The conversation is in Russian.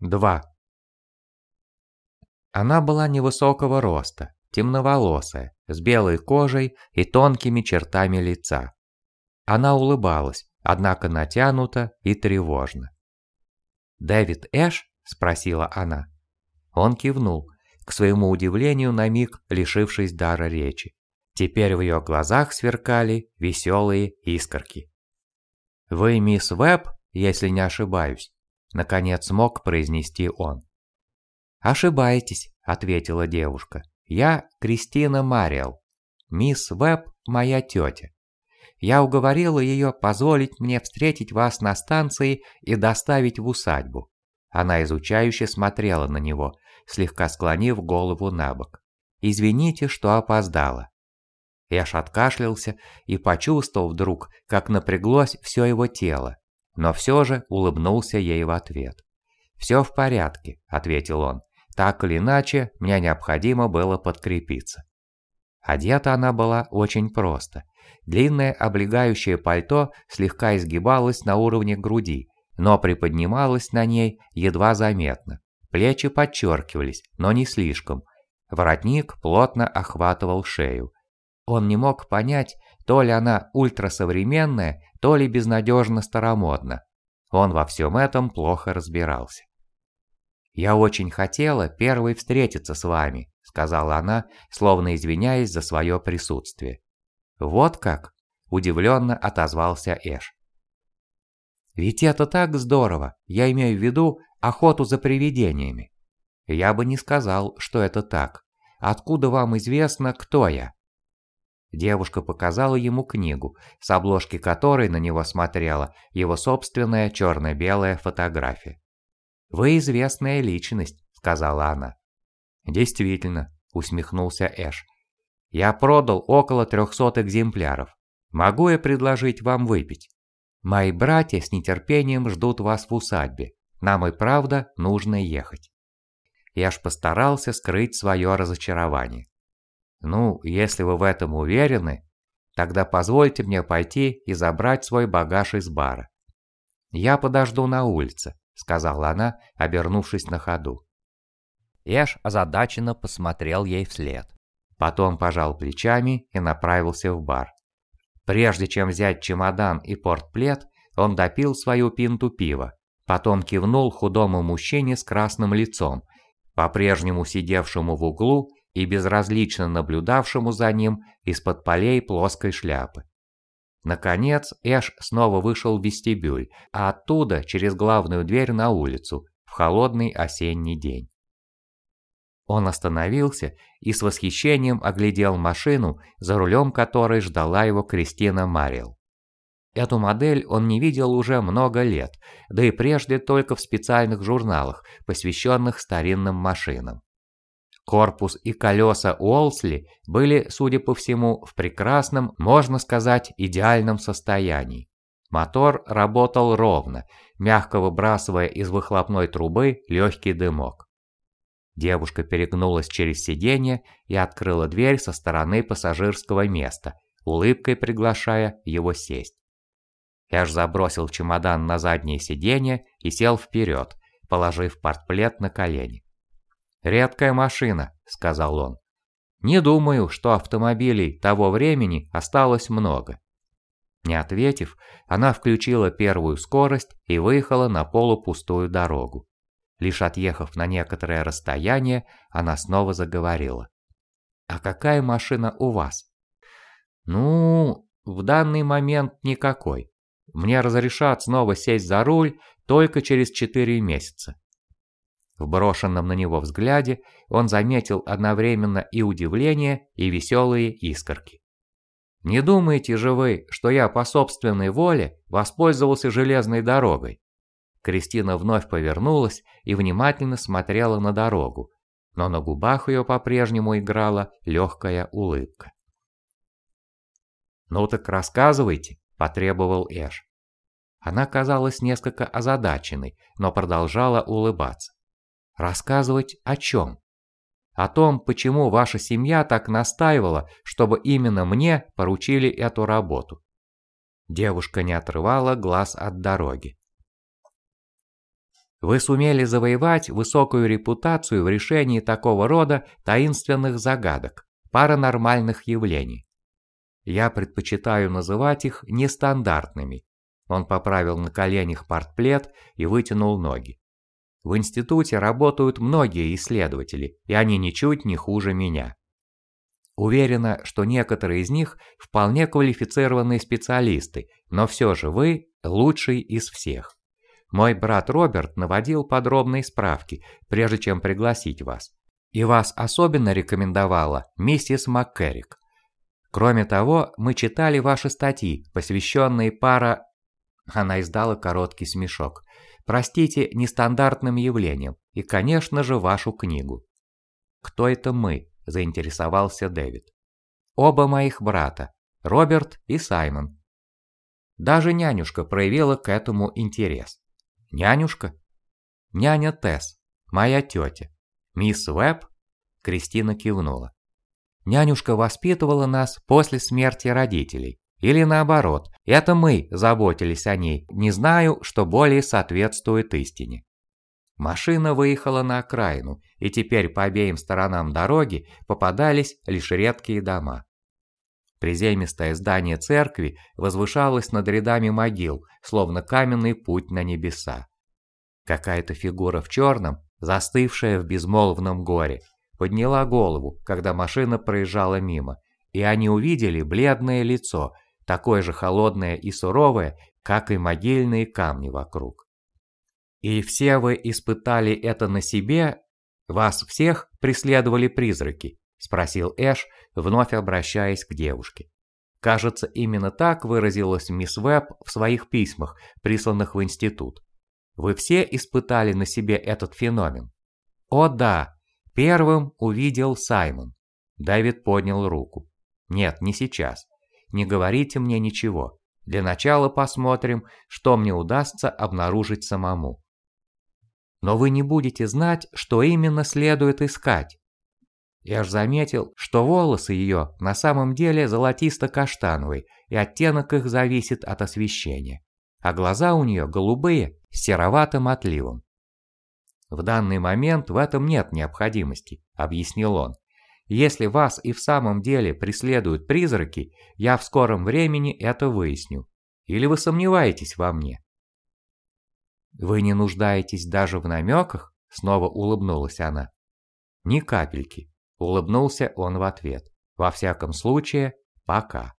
2. Она была невысокого роста, темноволосая, с белой кожей и тонкими чертами лица. Она улыбалась, однако натянуто и тревожно. «Дэвид Эш?» – спросила она. Он кивнул, к своему удивлению на миг лишившись дара речи. Теперь в ее глазах сверкали веселые искорки. «Вы мисс Веб, если не ошибаюсь?» Наконец смог произнести он. «Ошибаетесь», — ответила девушка. «Я Кристина Мариэл. Мисс Веб – моя тетя. Я уговорила ее позволить мне встретить вас на станции и доставить в усадьбу». Она изучающе смотрела на него, слегка склонив голову на бок. «Извините, что опоздала». Эш откашлялся и почувствовал вдруг, как напряглось все его тело, но все же улыбнулся ей в ответ. «Все в порядке», — ответил он. «Так или иначе, мне необходимо было подкрепиться». Одета она была очень просто. Длинное облегающее пальто слегка изгибалось на уровне груди, но приподнималось на ней едва заметно. Плечи подчеркивались, но не слишком. Воротник плотно охватывал шею. Он не мог понять, то ли она ультрасовременная, то ли безнадежно старомодна. Он во всем этом плохо разбирался. «Я очень хотела первой встретиться с вами», — сказала она, словно извиняясь за свое присутствие. «Вот как?» — удивленно отозвался Эш. «Ведь это так здорово, я имею в виду охоту за привидениями». «Я бы не сказал, что это так. Откуда вам известно, кто я?» Девушка показала ему книгу, с обложки которой на него смотрела его собственная черно-белая фотография. «Вы известная личность», — сказала она. «Действительно», — усмехнулся Эш. «Я продал около трехсот экземпляров. Могу я предложить вам выпить? Мои братья с нетерпением ждут вас в усадьбе. Нам и правда нужно ехать». Эш постарался скрыть свое разочарование. Ну, если вы в этом уверены, тогда позвольте мне пойти и забрать свой багаж из бара. Я подожду на улице, сказала она, обернувшись на ходу. Эш озадаченно посмотрел ей вслед. Потом пожал плечами и направился в бар. Прежде чем взять чемодан и портплет, он допил свою пинту пива. Потом кивнул худому мужчине с красным лицом, по-прежнему сидевшему в углу и безразлично наблюдавшему за ним из-под полей плоской шляпы. Наконец Эш снова вышел в вестибюль, а оттуда через главную дверь на улицу, в холодный осенний день. Он остановился и с восхищением оглядел машину, за рулем которой ждала его Кристина Марил. Эту модель он не видел уже много лет, да и прежде только в специальных журналах, посвященных старинным машинам. Корпус и колеса Уолсли были, судя по всему, в прекрасном, можно сказать, идеальном состоянии. Мотор работал ровно, мягко выбрасывая из выхлопной трубы легкий дымок. Девушка перегнулась через сиденье и открыла дверь со стороны пассажирского места, улыбкой приглашая его сесть. Эш забросил чемодан на заднее сиденье и сел вперед, положив портплет на колени. «Редкая машина», — сказал он. «Не думаю, что автомобилей того времени осталось много». Не ответив, она включила первую скорость и выехала на полупустую дорогу. Лишь отъехав на некоторое расстояние, она снова заговорила. «А какая машина у вас?» «Ну, в данный момент никакой. Мне разрешат снова сесть за руль только через четыре месяца. В брошенном на него взгляде он заметил одновременно и удивление, и веселые искорки. «Не думаете же вы, что я по собственной воле воспользовался железной дорогой?» Кристина вновь повернулась и внимательно смотрела на дорогу, но на губах ее по-прежнему играла легкая улыбка. «Ну так рассказывайте», – потребовал Эш. Она казалась несколько озадаченной, но продолжала улыбаться. Рассказывать о чем? О том, почему ваша семья так настаивала, чтобы именно мне поручили эту работу. Девушка не отрывала глаз от дороги. Вы сумели завоевать высокую репутацию в решении такого рода таинственных загадок, паранормальных явлений. Я предпочитаю называть их нестандартными. Он поправил на коленях портплет и вытянул ноги. В институте работают многие исследователи, и они ничуть не хуже меня. Уверена, что некоторые из них вполне квалифицированные специалисты, но все же вы лучший из всех. Мой брат Роберт наводил подробные справки, прежде чем пригласить вас. И вас особенно рекомендовала миссис МакКеррик. Кроме того, мы читали ваши статьи, посвященные пара... Она издала короткий смешок. Простите, нестандартным явлениям, и, конечно же, вашу книгу. Кто это мы? заинтересовался Дэвид. Оба моих брата, Роберт и Саймон. Даже нянюшка проявила к этому интерес. Нянюшка? Няня Тесс, моя тетя. Мисс Веб? Кристина кивнула. Нянюшка воспитывала нас после смерти родителей. Или наоборот, это мы заботились о ней, не знаю, что более соответствует истине. Машина выехала на окраину, и теперь по обеим сторонам дороги попадались лишь редкие дома. Приземистое здание церкви возвышалось над рядами могил, словно каменный путь на небеса. Какая-то фигура в черном, застывшая в безмолвном горе, подняла голову, когда машина проезжала мимо, и они увидели бледное лицо, такое же холодное и суровое, как и могильные камни вокруг. И все вы испытали это на себе? Вас всех преследовали призраки? Спросил Эш, вновь обращаясь к девушке. Кажется, именно так выразилась мисс Веб в своих письмах, присланных в институт. Вы все испытали на себе этот феномен? О да, первым увидел Саймон. Дэвид поднял руку. Нет, не сейчас. Не говорите мне ничего. Для начала посмотрим, что мне удастся обнаружить самому но вы не будете знать, что именно следует искать. Я ж заметил, что волосы ее на самом деле золотисто-каштановые, и оттенок их зависит от освещения, а глаза у нее голубые с сероватым отливом. В данный момент в этом нет необходимости, объяснил он. Если вас и в самом деле преследуют призраки, я в скором времени это выясню. Или вы сомневаетесь во мне? «Вы не нуждаетесь даже в намеках?» — снова улыбнулась она. «Ни капельки», — улыбнулся он в ответ. «Во всяком случае, пока».